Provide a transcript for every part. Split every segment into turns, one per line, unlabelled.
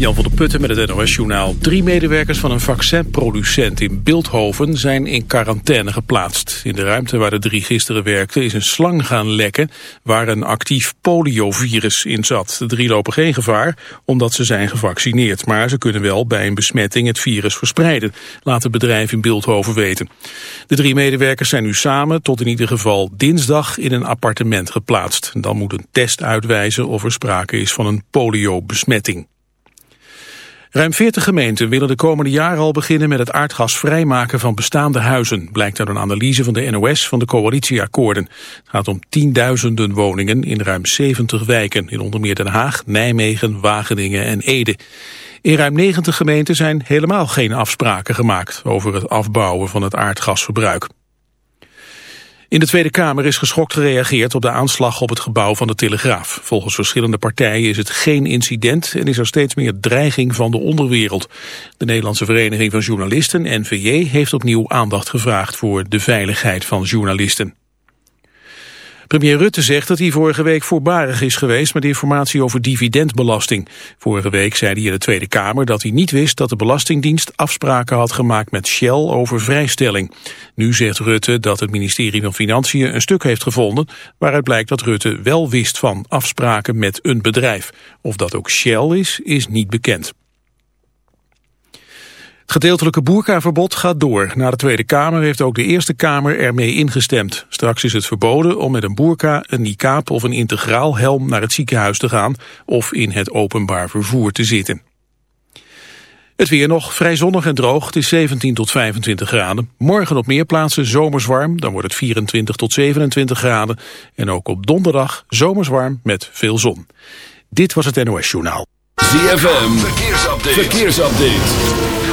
Jan van der Putten met het NOS-journaal. Drie medewerkers van een vaccinproducent in Beeldhoven zijn in quarantaine geplaatst. In de ruimte waar de drie gisteren werkten is een slang gaan lekken... waar een actief poliovirus in zat. De drie lopen geen gevaar omdat ze zijn gevaccineerd. Maar ze kunnen wel bij een besmetting het virus verspreiden. Laat het bedrijf in Beeldhoven weten. De drie medewerkers zijn nu samen tot in ieder geval dinsdag in een appartement geplaatst. Dan moet een test uitwijzen of er sprake is van een poliobesmetting. Ruim 40 gemeenten willen de komende jaren al beginnen met het aardgas vrijmaken van bestaande huizen, blijkt uit een analyse van de NOS van de coalitieakkoorden. Het gaat om tienduizenden woningen in ruim 70 wijken, in onder meer Den Haag, Nijmegen, Wageningen en Ede. In ruim 90 gemeenten zijn helemaal geen afspraken gemaakt over het afbouwen van het aardgasverbruik. In de Tweede Kamer is geschokt gereageerd op de aanslag op het gebouw van de Telegraaf. Volgens verschillende partijen is het geen incident en is er steeds meer dreiging van de onderwereld. De Nederlandse Vereniging van Journalisten, NVJ, heeft opnieuw aandacht gevraagd voor de veiligheid van journalisten. Premier Rutte zegt dat hij vorige week voorbarig is geweest met informatie over dividendbelasting. Vorige week zei hij in de Tweede Kamer dat hij niet wist dat de Belastingdienst afspraken had gemaakt met Shell over vrijstelling. Nu zegt Rutte dat het ministerie van Financiën een stuk heeft gevonden waaruit blijkt dat Rutte wel wist van afspraken met een bedrijf. Of dat ook Shell is, is niet bekend. Het gedeeltelijke boerkaverbod gaat door. Na de Tweede Kamer heeft ook de Eerste Kamer ermee ingestemd. Straks is het verboden om met een boerka, een niqab of een integraal helm naar het ziekenhuis te gaan of in het openbaar vervoer te zitten. Het weer nog vrij zonnig en droog. Het is 17 tot 25 graden. Morgen op meer plaatsen zomers warm. Dan wordt het 24 tot 27 graden. En ook op donderdag zomers warm met veel zon. Dit was het NOS Journaal.
ZFM. Verkeersupdate. Verkeersupdate.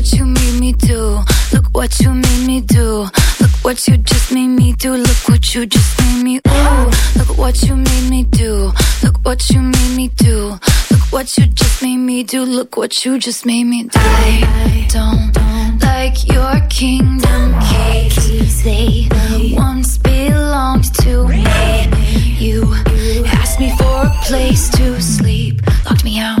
what you made me do. Look what you made me do. Look what you just made me do. Look what you just made me. Ooh, look what you made me do. Look what you made me do. Look what you just made me do. Look what you just made me do. I don't like your kingdom keys. They once belonged to me. You asked me for a place to sleep, locked me out,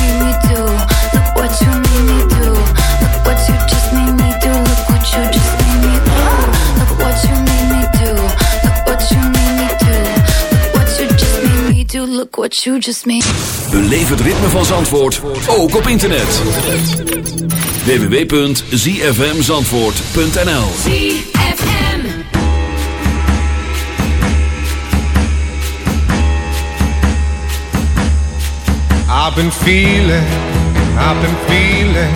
what you just made.
Beleef het ritme van Zandvoort, ook op internet. www.zfmzandvoort.nl
ZFM.
I've been feeling, I've been feeling,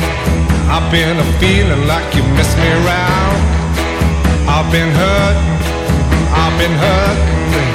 I've been a feeling like you miss me around. I've been hurting, I've been hurting,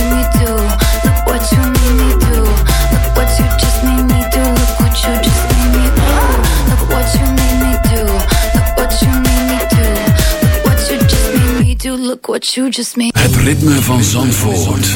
just
Het ritme van Zandvoort.